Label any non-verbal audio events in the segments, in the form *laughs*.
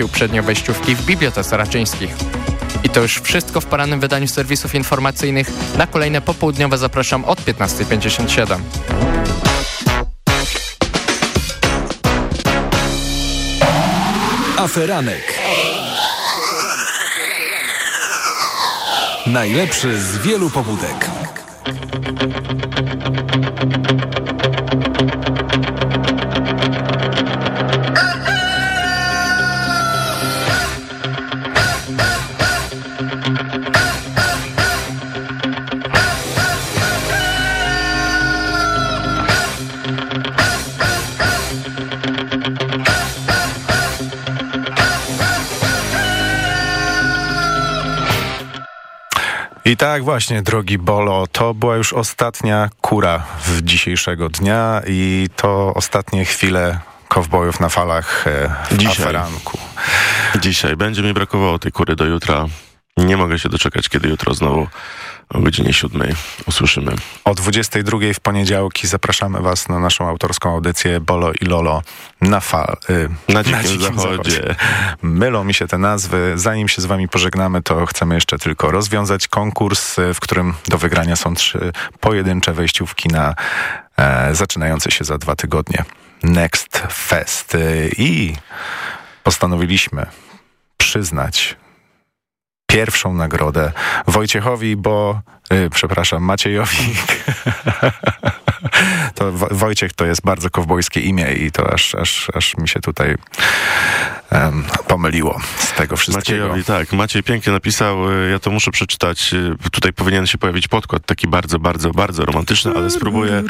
uprzednio wejściówki w Bibliotece Raczyńskich. I to już wszystko w porannym wydaniu serwisów informacyjnych. Na kolejne popołudniowe zapraszam od 15.57. Aferanek. Najlepszy z wielu pobudek. Tak właśnie, drogi Bolo, to była już ostatnia kura w dzisiejszego dnia i to ostatnie chwile kowbojów na falach e, w Dzisiaj. aferanku. Dzisiaj będzie mi brakowało tej kury do jutra. Nie mogę się doczekać, kiedy jutro znowu o godzinie siódmej usłyszymy. O 22 w poniedziałki zapraszamy Was na naszą autorską audycję Bolo i Lolo na fal. Y, Na dzikim zachodzie. Mylą mi się te nazwy. Zanim się z Wami pożegnamy, to chcemy jeszcze tylko rozwiązać konkurs, y, w którym do wygrania są trzy pojedyncze wejściówki na e, zaczynający się za dwa tygodnie Next Fest. Y, I postanowiliśmy przyznać pierwszą nagrodę Wojciechowi, bo przepraszam, Maciejowi. *laughs* to Wo- Wojciech to jest bardzo kowbojskie imię i to aż, aż, aż mi się tutaj em, pomyliło z tego wszystkiego. Maciejowi, tak. Maciej pięknie napisał, y, ja to muszę przeczytać. y, Tutaj powinien się pojawić podkład, taki bardzo, bardzo, bardzo romantyczny, ale spróbuję,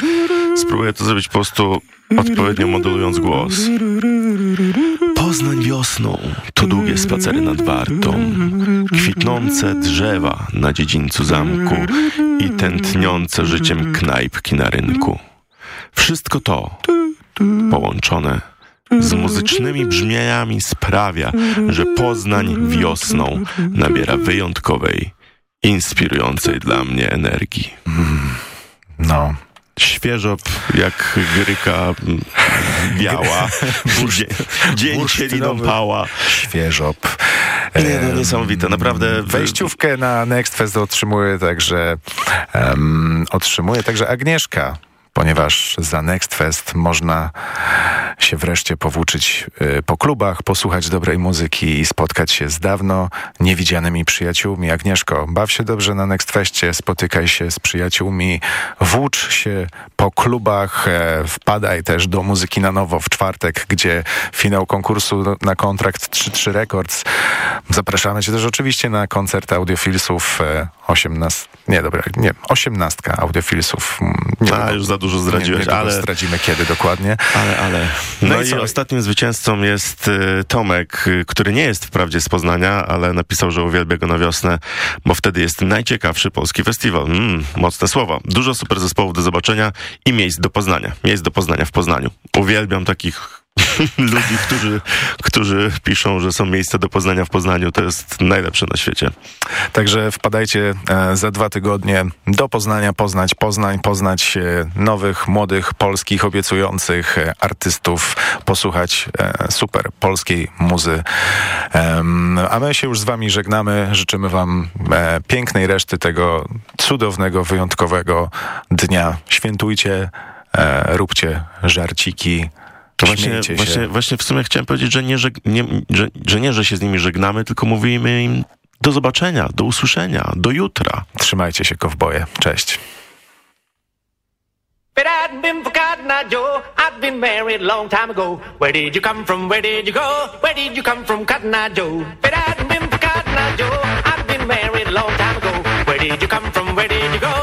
spróbuję to zrobić po prostu odpowiednio modulując głos. Poznań wiosną to długie spacery nad Wartą, kwitnące drzewa na dziedzińcu zamku i tętniące życiem knajpki na rynku. Wszystko to połączone z muzycznymi brzmieniami sprawia, że Poznań wiosną nabiera wyjątkowej, inspirującej dla mnie energii. No. Świeżo jak gryka biała, Dzie- dzień cieliną pała. Świeżop. Nie, no, niesamowite, naprawdę. Wejściówkę na Next Fest otrzymuje także em, otrzymuje także Agnieszka, ponieważ za Next Fest można się wreszcie powłóczyć y, po klubach, posłuchać dobrej muzyki i spotkać się z dawno niewidzianymi przyjaciółmi. Agnieszko, baw się dobrze na Next Festie, spotykaj się z przyjaciółmi, włócz się po klubach, e, wpadaj też do muzyki na nowo w czwartek, gdzie finał konkursu na kontrakt 3-3 Records. Zapraszamy cię też oczywiście na koncert Audiofilsów e, 18, nie dobra, nie, 18 Audiofilsów. Mm, Nie A, już za dużo nie, zdradziłeś, niedługo ale... zdradzimy kiedy dokładnie. Ale, ale. No No, i ostatnim zwycięzcą jest y, Tomek, y, który nie jest wprawdzie z Poznania, ale napisał, że uwielbia go na wiosnę, bo wtedy jest najciekawszy polski festiwal. Mm, mocne słowa. Dużo super zespołów do zobaczenia i miejsc do Poznania. Miejsc do Poznania w Poznaniu. Uwielbiam takich *laughs* ludzi, którzy, którzy piszą, że są miejsca do Poznania w Poznaniu. To jest najlepsze na świecie. Także wpadajcie e, za dwa tygodnie do Poznania, poznać Poznań, poznać e, nowych, młodych, polskich, obiecujących e, artystów, posłuchać super polskiej muzy. A my się już z wami żegnamy. Życzymy wam pięknej reszty tego cudownego, wyjątkowego dnia. Świętujcie, róbcie żarciki, To właśnie, właśnie, właśnie w sumie chciałem powiedzieć, że nie, żeg- nie, że, że nie, że się z nimi żegnamy, tylko mówimy im do zobaczenia, do usłyszenia, do jutra. Trzymajcie się, kowboje. Cześć. But I'd been for Cotton Eye Joe. I'd been married a long time ago. Where did you come from? Where did you go? Where did you come from, Cotton Eye Joe? But I'd been for Cotton Eye Joe. I'd been married a long time ago. Where did you come from? Where did you go?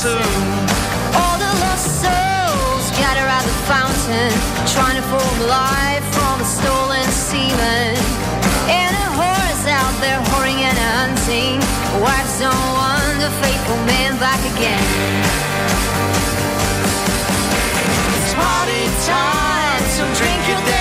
Soon. All the lost souls gather at the fountain, trying to form life from a stolen semen. And a whore's out there whoring and hunting. Wives don't want the faithful man back again. It's party time, so drink your dead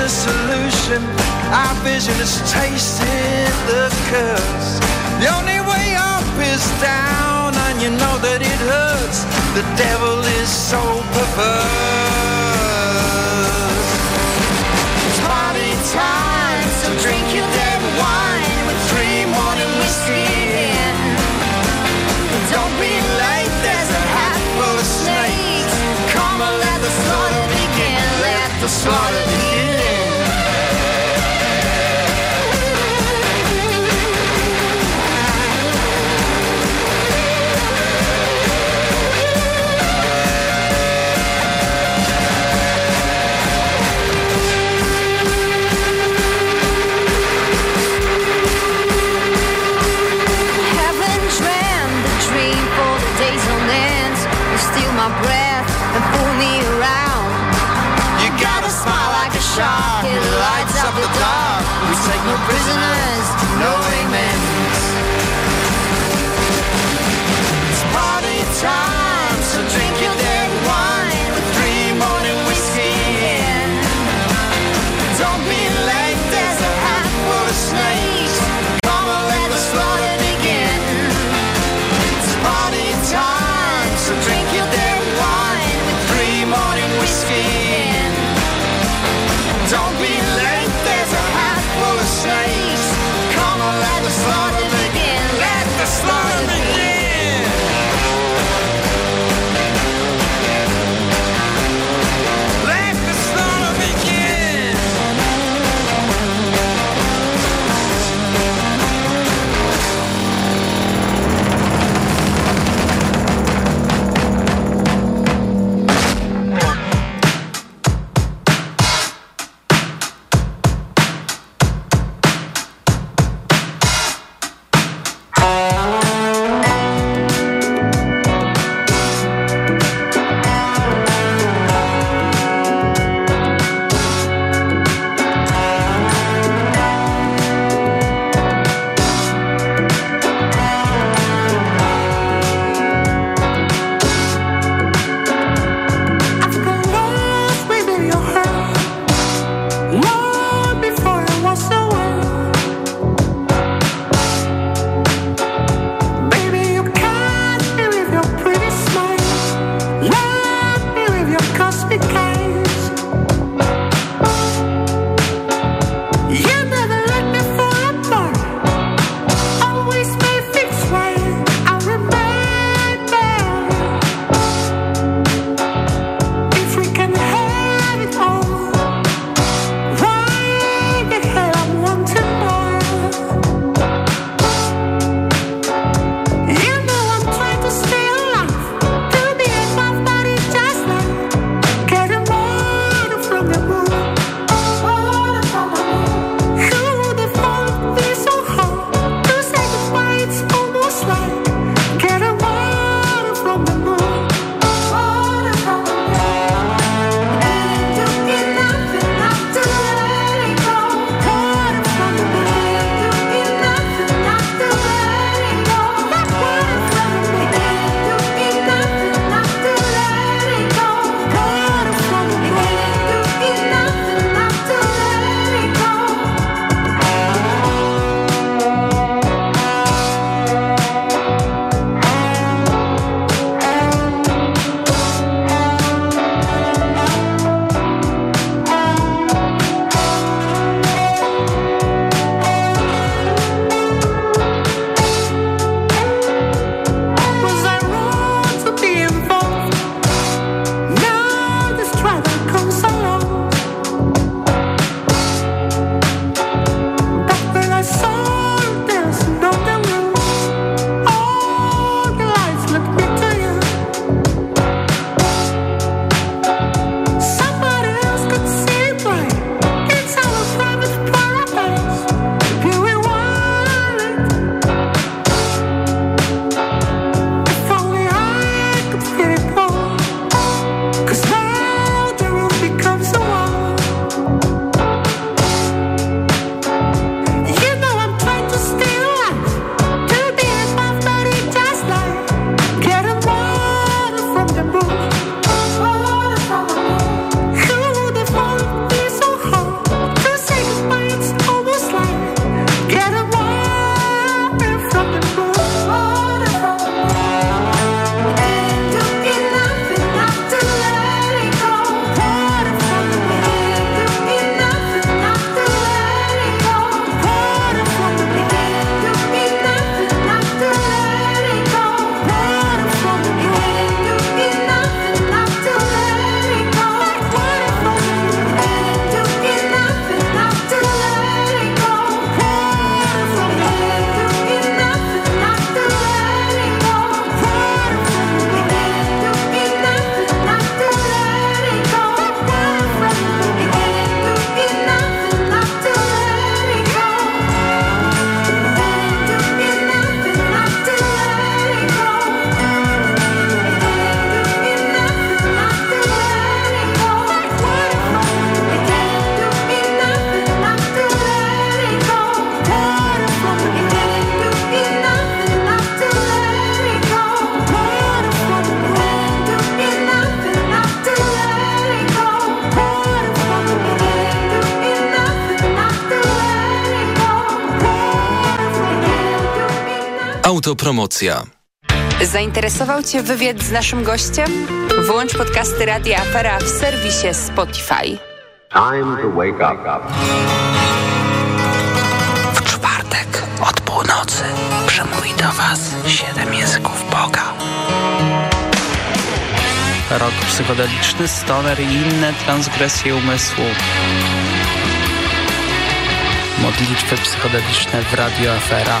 the solution. Our vision is tasting the curse. The only way up is down, and you know that it hurts. The devil is so perverse. Party time, so drink your dead wine with three morning whiskey. in. Don't be late, there's a hat full of snakes. Come on, let the slaughter begin, let the slaughter begin. Autopromocja. Zainteresował Cię wywiad z naszym gościem? Włącz podcasty Radia Afera w serwisie Spotify. W czwartek od północy przemówi do Was siedem języków Boga. Rok psychodeliczny, stoner i inne transgresje umysłu. Modlitwy psychodeliczne w Radio Afera.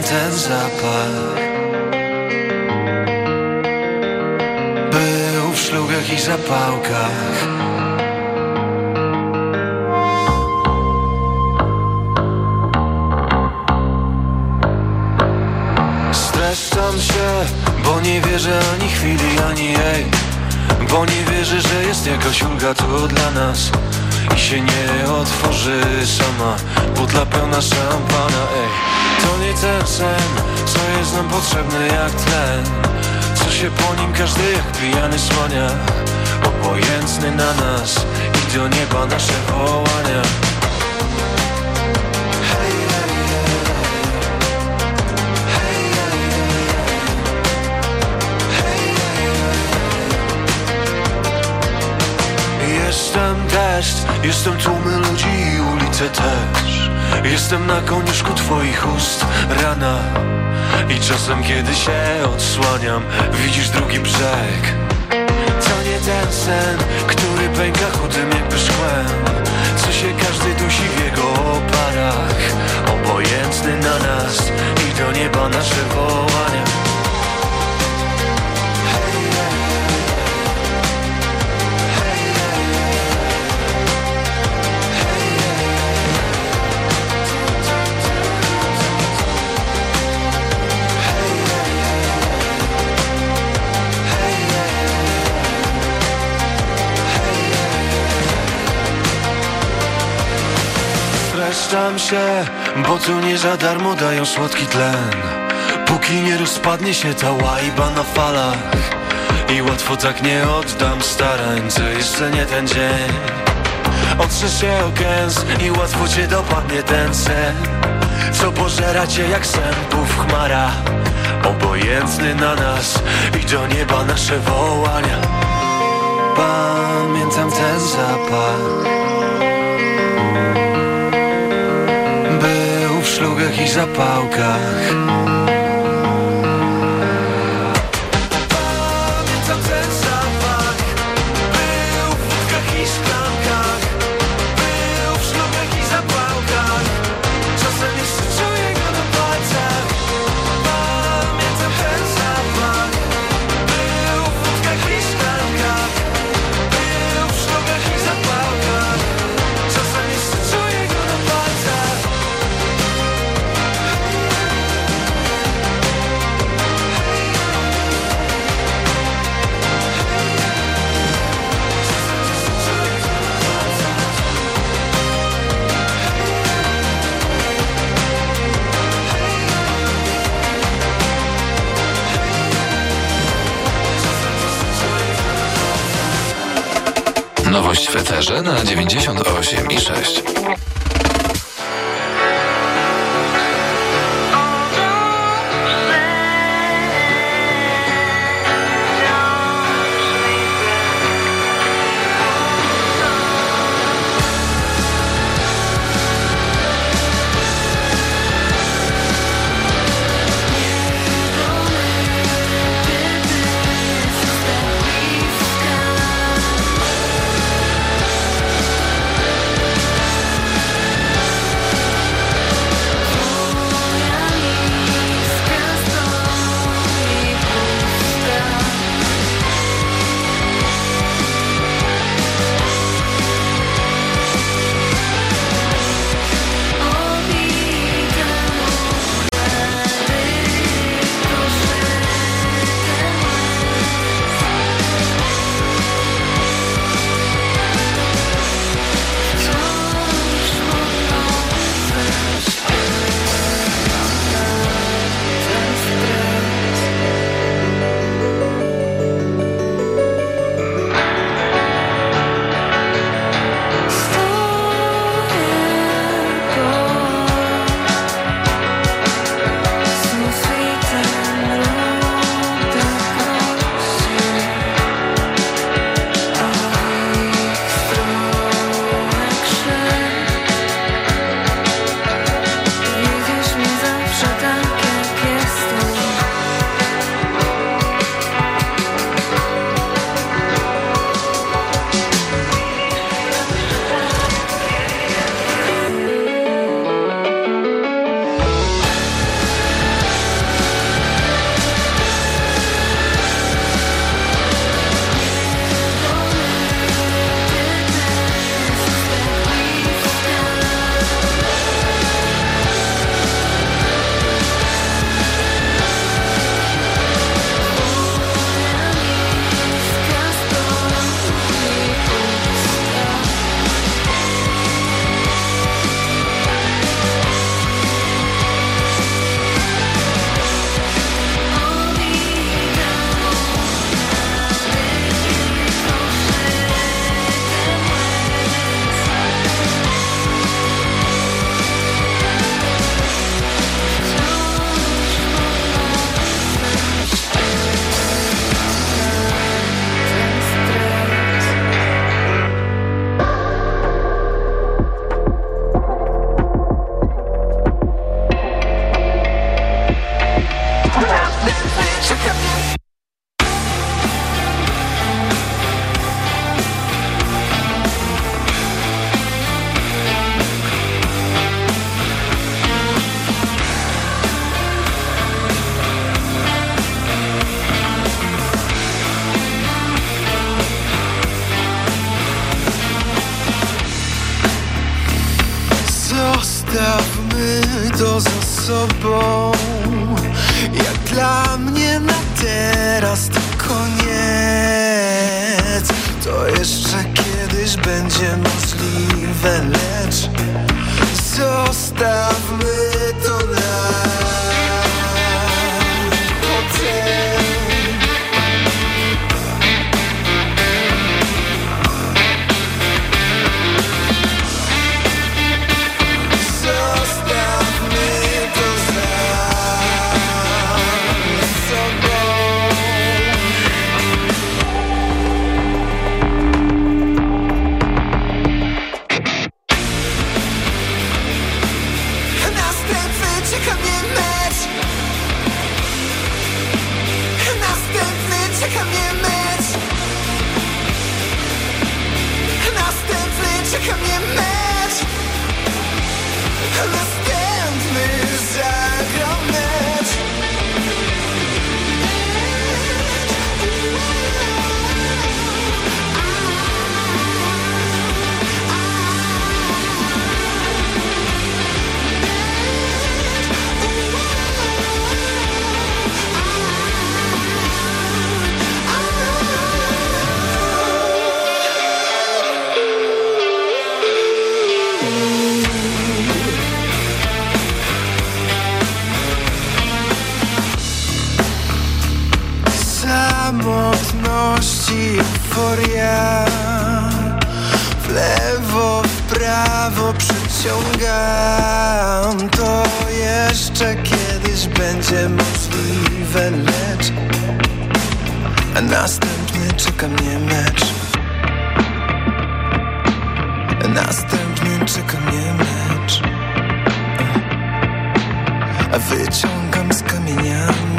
Pamiętam ten zapach. Był w szlugach i zapałkach. Streszczam się, bo nie wierzę ani chwili, ani jej Bo nie wierzę, że jest jakaś ulga tu dla nas I się nie otworzy sama Butla pełna szampana, ej To nie ten sen, co jest nam potrzebny jak tlen. Co się po nim każdy jak pijany słania Obojętny na nas i do nieba nasze wołania. Jestem deszcz, jestem tłumy ludzi i ulice też Jestem na koniuszku twoich ust rana. I czasem kiedy się odsłaniam Widzisz drugi brzeg. To nie ten sen, który pęka chudym jakby szkłem Co się każdy dusi w jego oparach. Obojętny na nas i do nieba nasze wołania Streszczam się, bo tu nie za darmo dają słodki tlen. Póki nie rozpadnie się ta łajba na falach I łatwo tak nie oddam starań, co jeszcze nie ten dzień. Otrze się o gęs i łatwo cię dopadnie ten sen. Co pożera cię jak sępów chmara Obojętny na nas i do nieba nasze wołania. Pamiętam ten zapach szlugach i zapałkach eterze na 98 i 6. Jak dla mnie na teraz to koniec To jeszcze kiedyś będzie możliwe, lecz Zostawmy Następny czeka mnie mecz. Wyciągam z kamieniami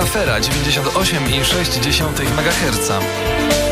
Afera 98,6 MHz.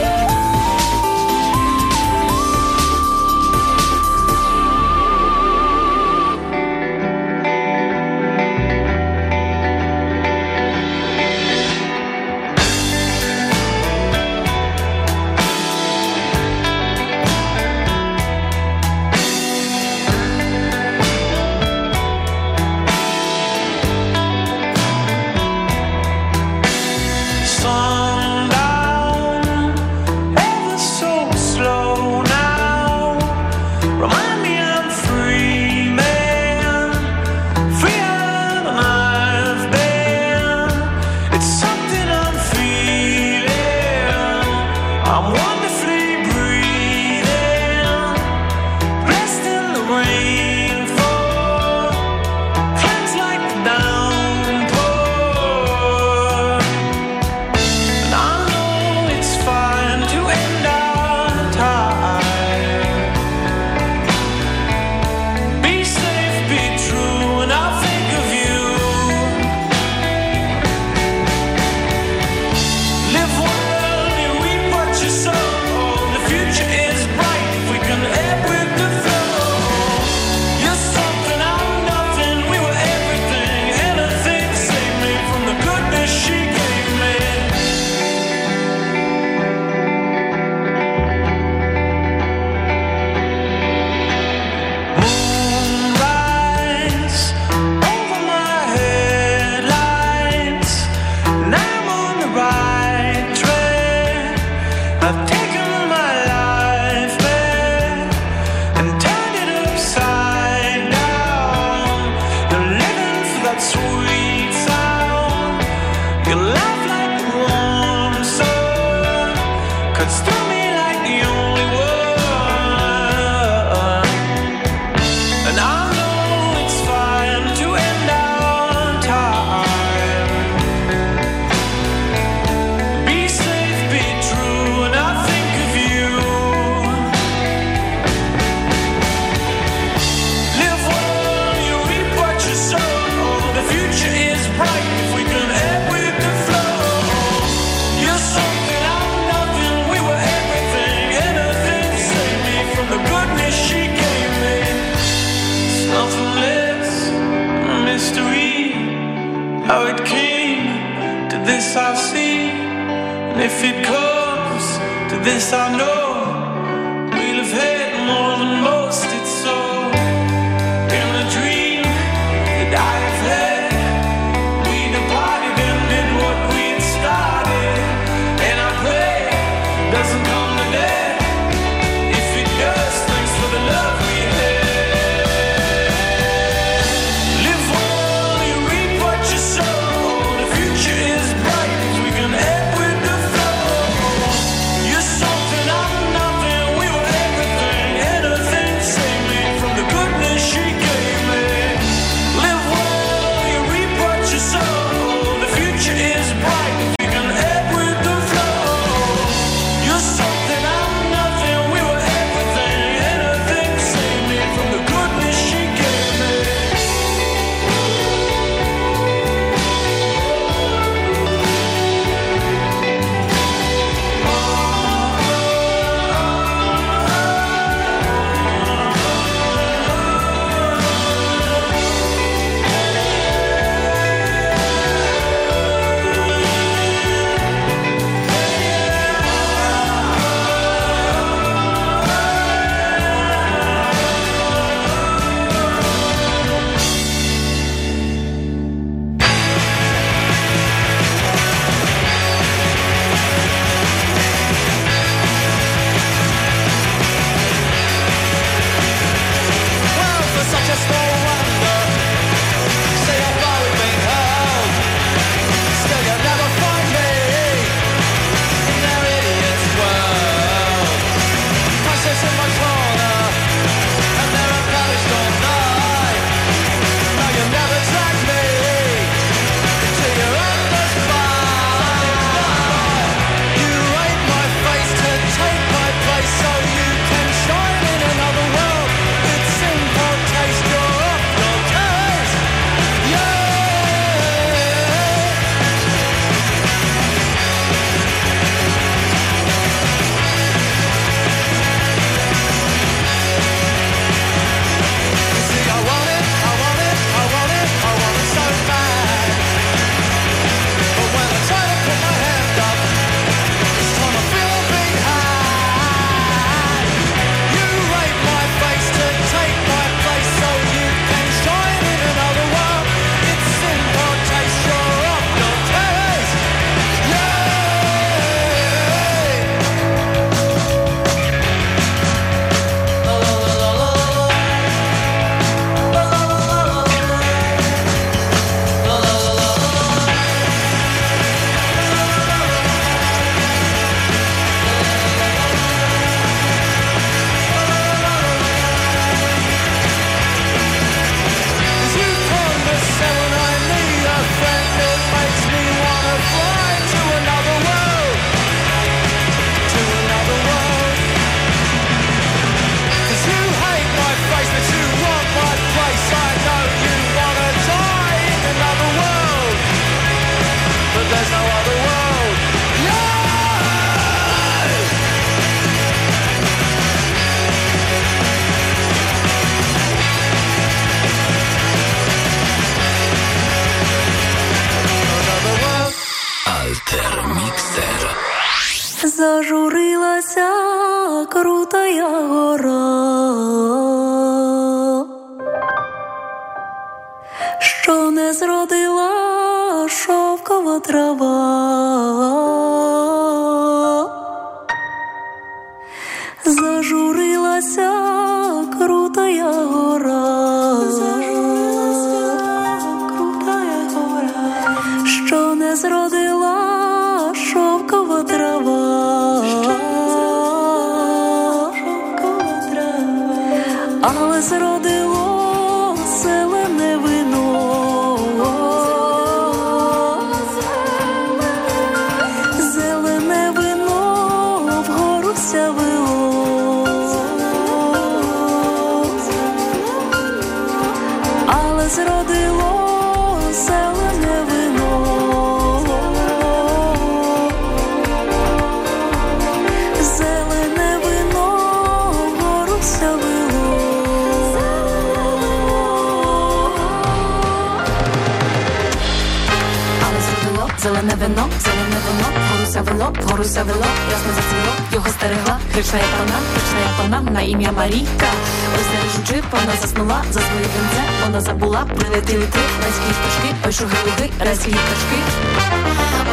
Завело, ясно засвіло, його стерегла, гречна як пана, гречна як пана, на ім'я Марійка. Ось зарежучи, вона заснула за своє вінце, вона забула, прилетіли три райські пташки, ой шуги люди, райські пташки.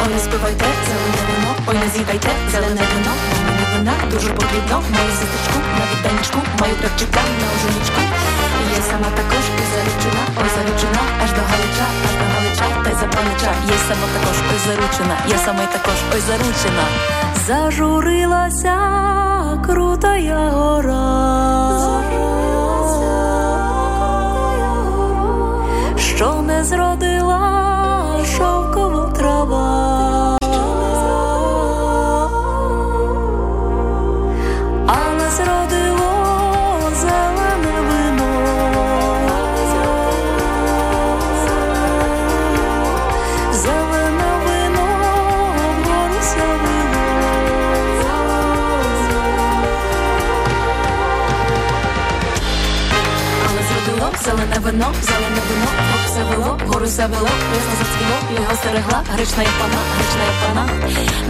Ой, не спивайте, зелене вино, ой, не з'їдайте, зелене вино, вина дуже потрібно, мою сестричку, на відданічку, мою кравчика, на оженічку. Є сама також і заручена, ой, заручена, аж до Галича, аж до Галича, та й за панича. Є сама також, ой, заручена, я сама також, ой, заручена. Зажурилася крутая гора, що не зродила шовкова трава. Иванов за завело, вгору завело, ясно зацвіло, його стерегла, гречна як пана, гречна як пана,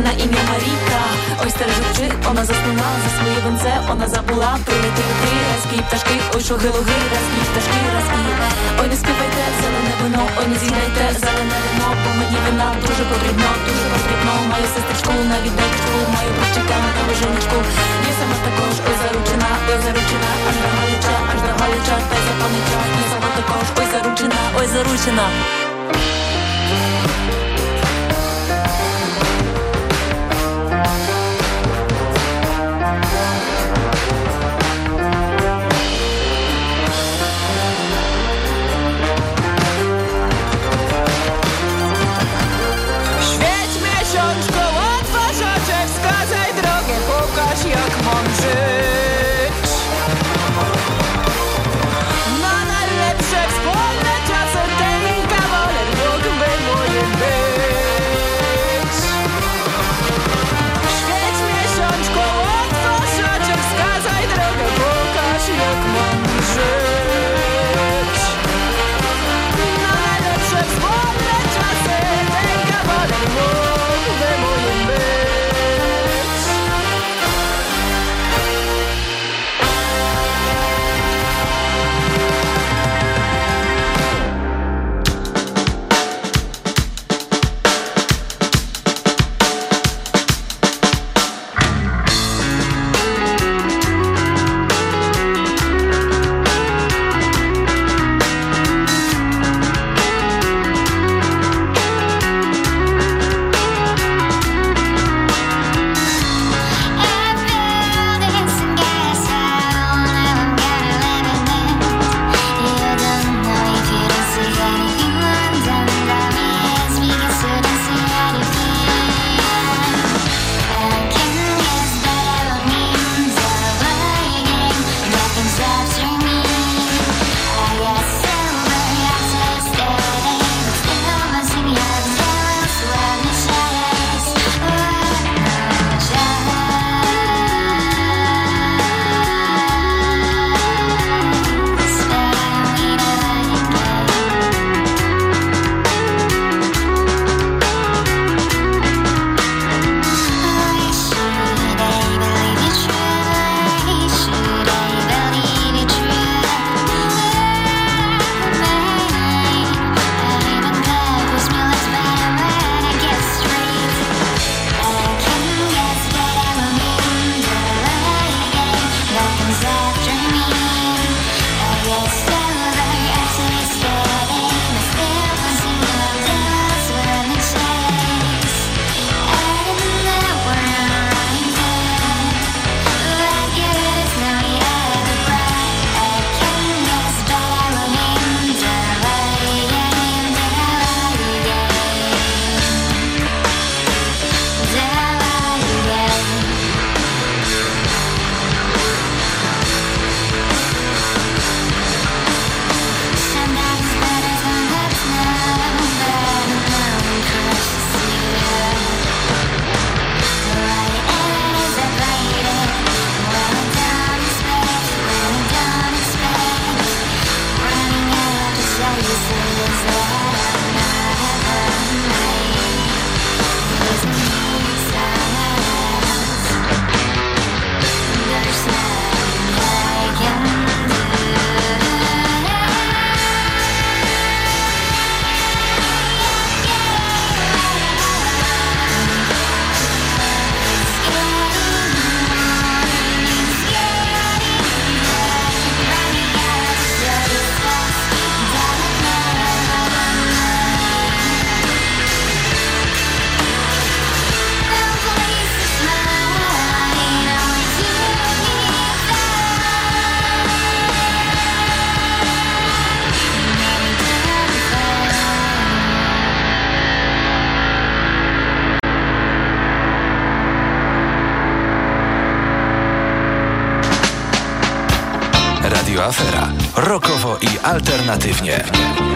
на ім'я Марійка, ой стережучи, вона заснула за своє венце, вона забула прилетіли ти, разкі пташки, ой шуги луги, разкі пташки, разкі, ой не співайте зелене вино, ой не зіграйте зелене вино, бо мені вина дуже потрібно, дуже потрібно, маю сестричку, на віддачку, маю братчика, на виженичку, є сама також, ой заручена, ой заручена, аж до Галича, аж до Галича, та й за панича, є сама також, ой заручена, ой заручена. Świeć alternatywnie.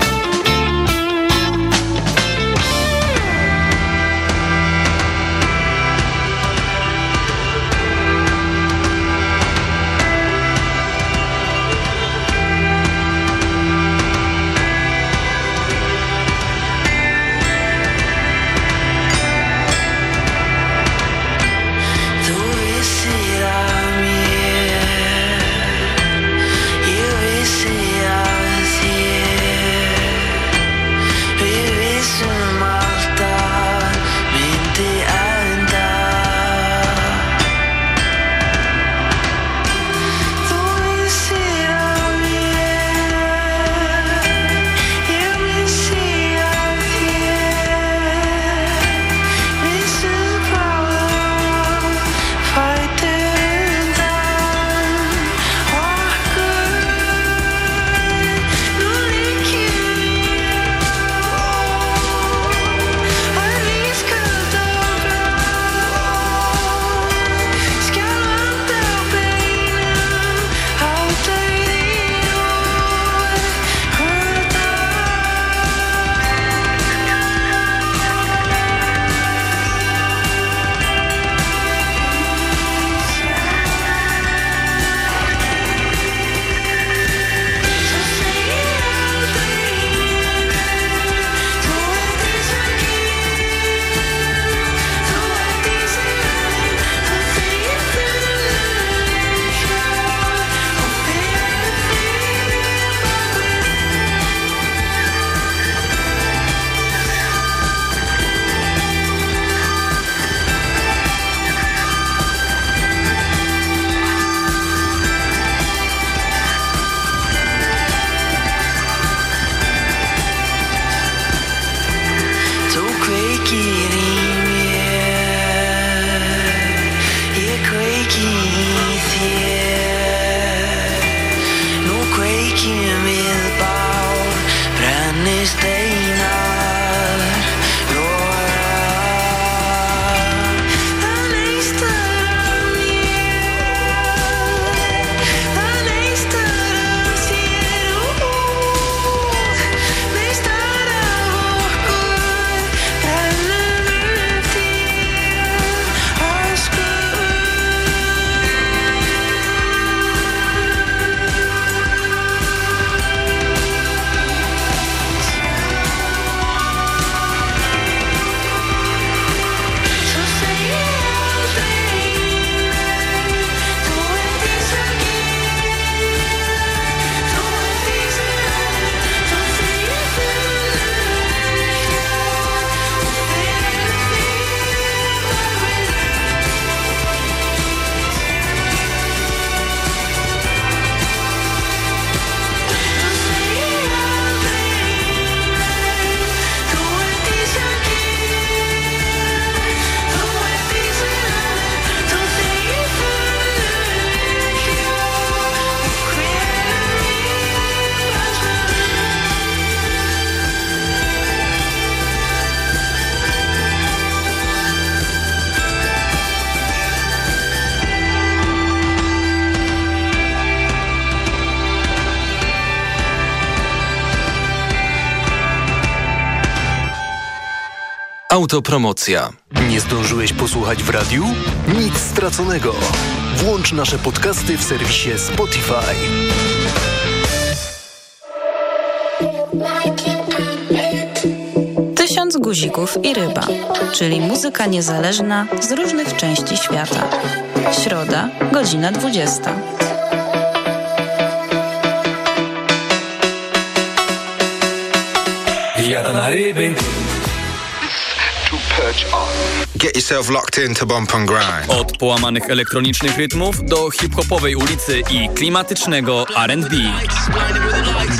Autopromocja. Nie zdążyłeś posłuchać w radiu? Nic straconego. Włącz nasze podcasty w serwisie Spotify. Tysiąc guzików i ryba, czyli muzyka niezależna z różnych części świata. Środa, godzina 20. Jadę na ryby. Get yourself locked in to bump and grind. Od połamanych elektronicznych rytmów do hip-hopowej ulicy i klimatycznego R&B.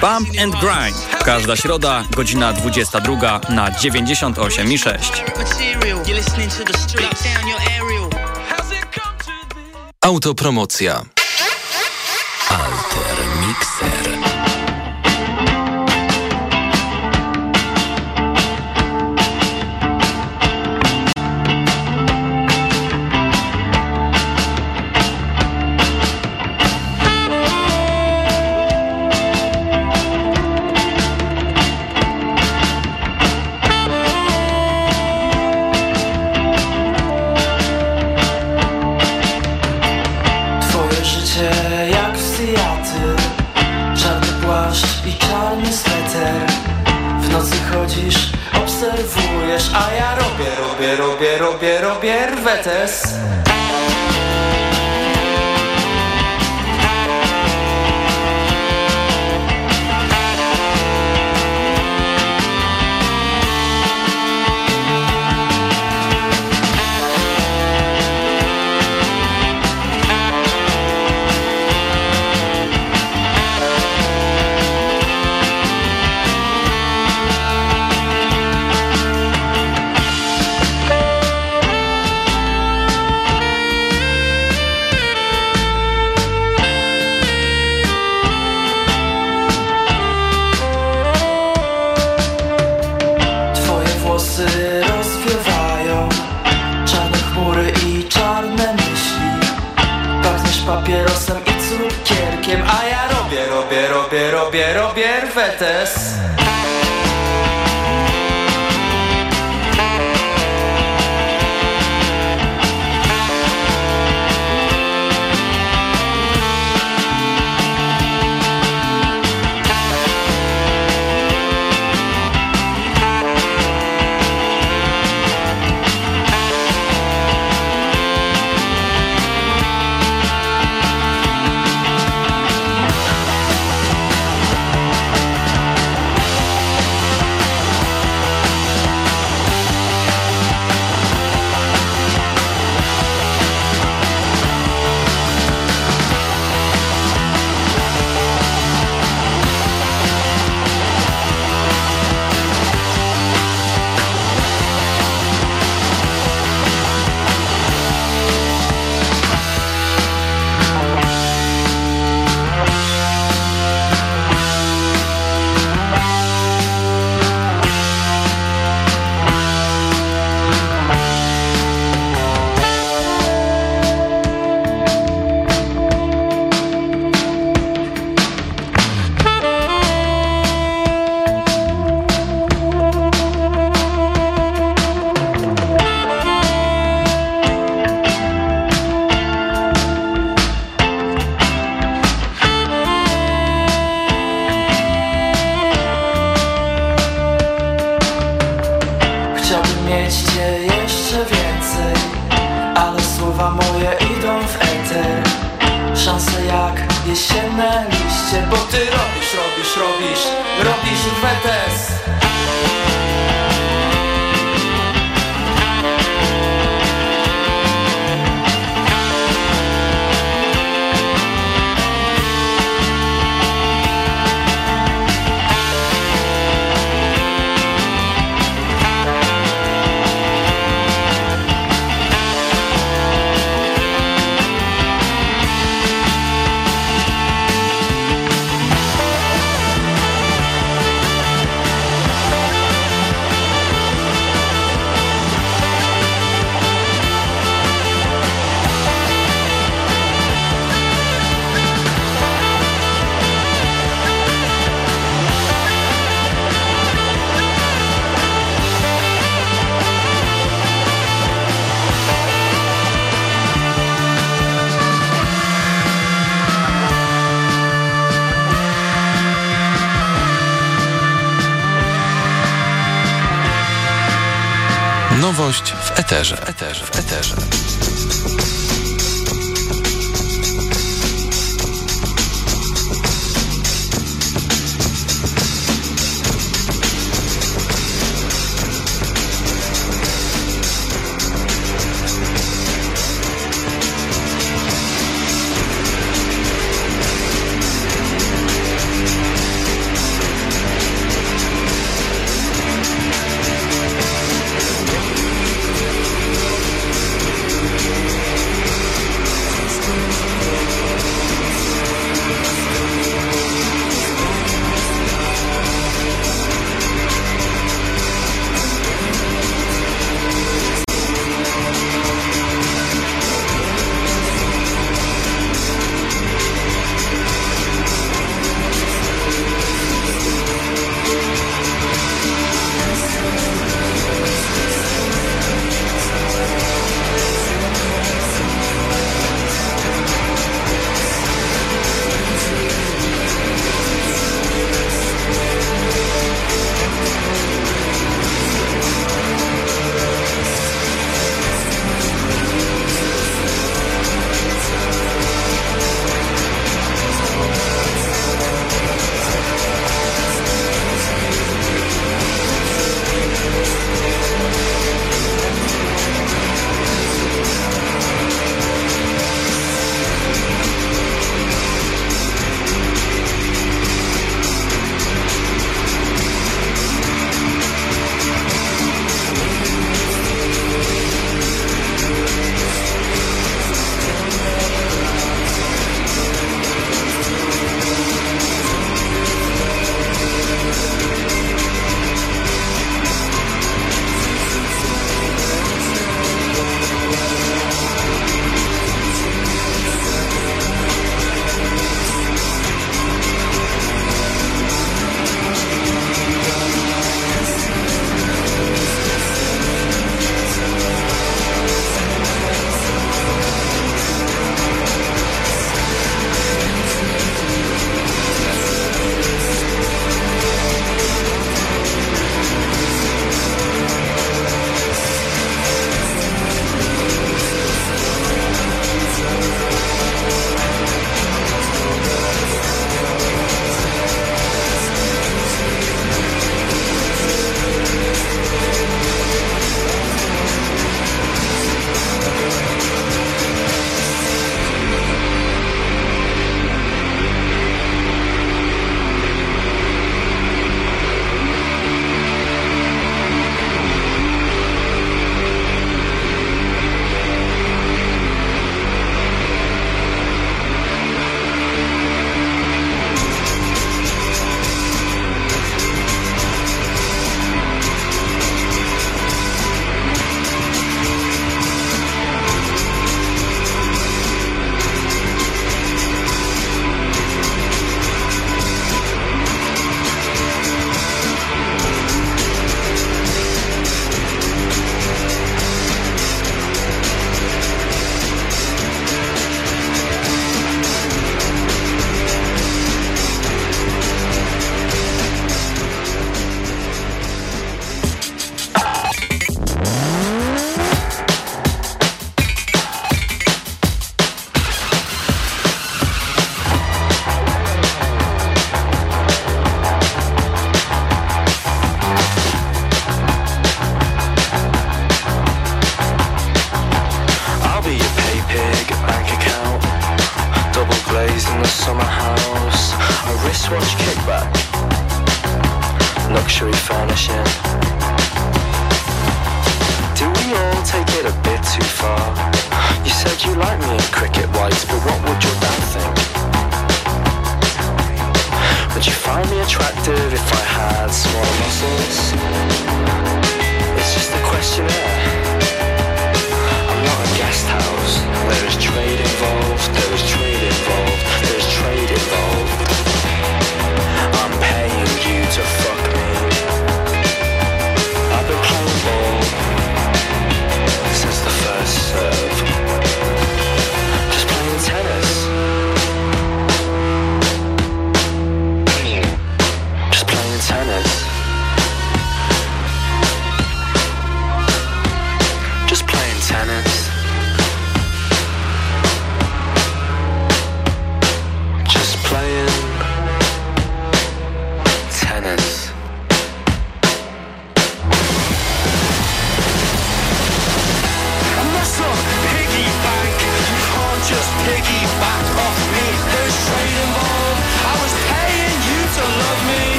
Bump and Grind. Każda środa, godzina 22 na 98 i 6. Autopromocja. Alter Mixer. Eterze. Eterze. Eterze.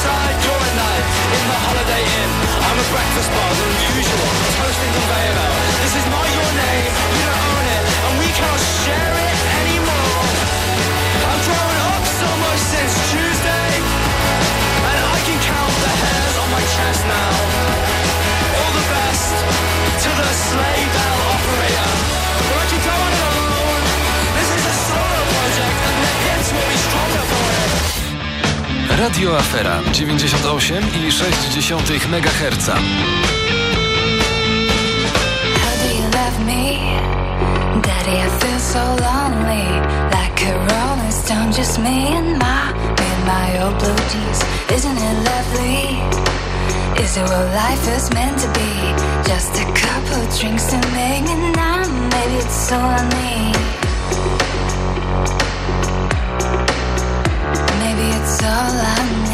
inside, you're at night In the Holiday Inn. I'm a breakfast bar, the usual, Toasting conveyor belt This is not your name, you don't own it And we can't share it anymore. I've grown up so much since Tuesday And I can count the hairs on my chest now. All the best to the slave Radio Afera 98,6 MHz. Daddy, I feel so lonely, like a rolling stone, just me and my, in my old blue jeans. Isn't it lovely? Is it what life is meant to be? Just a couple drinks to make, and now maybe it's all I need. all I need.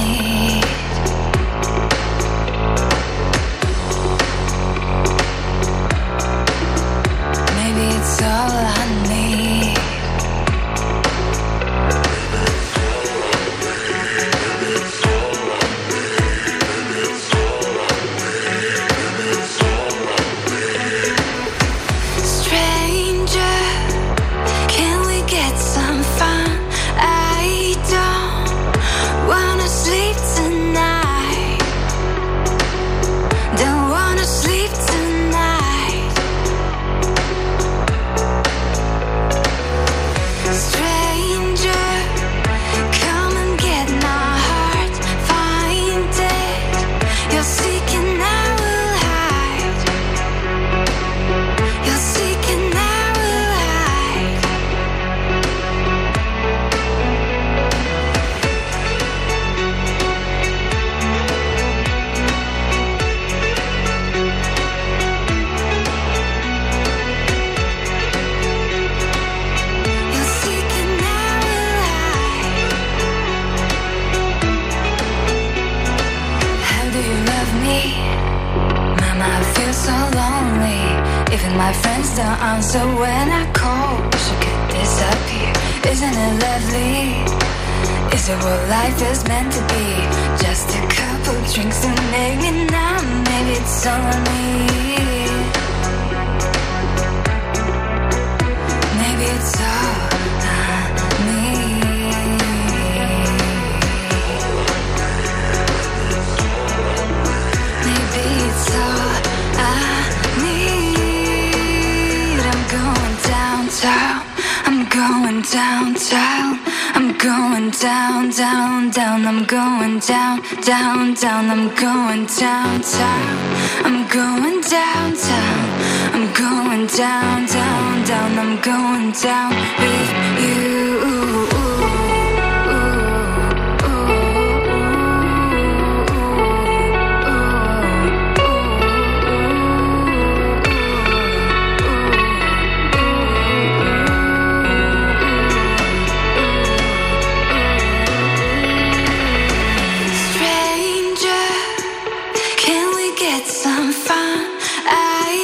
Down,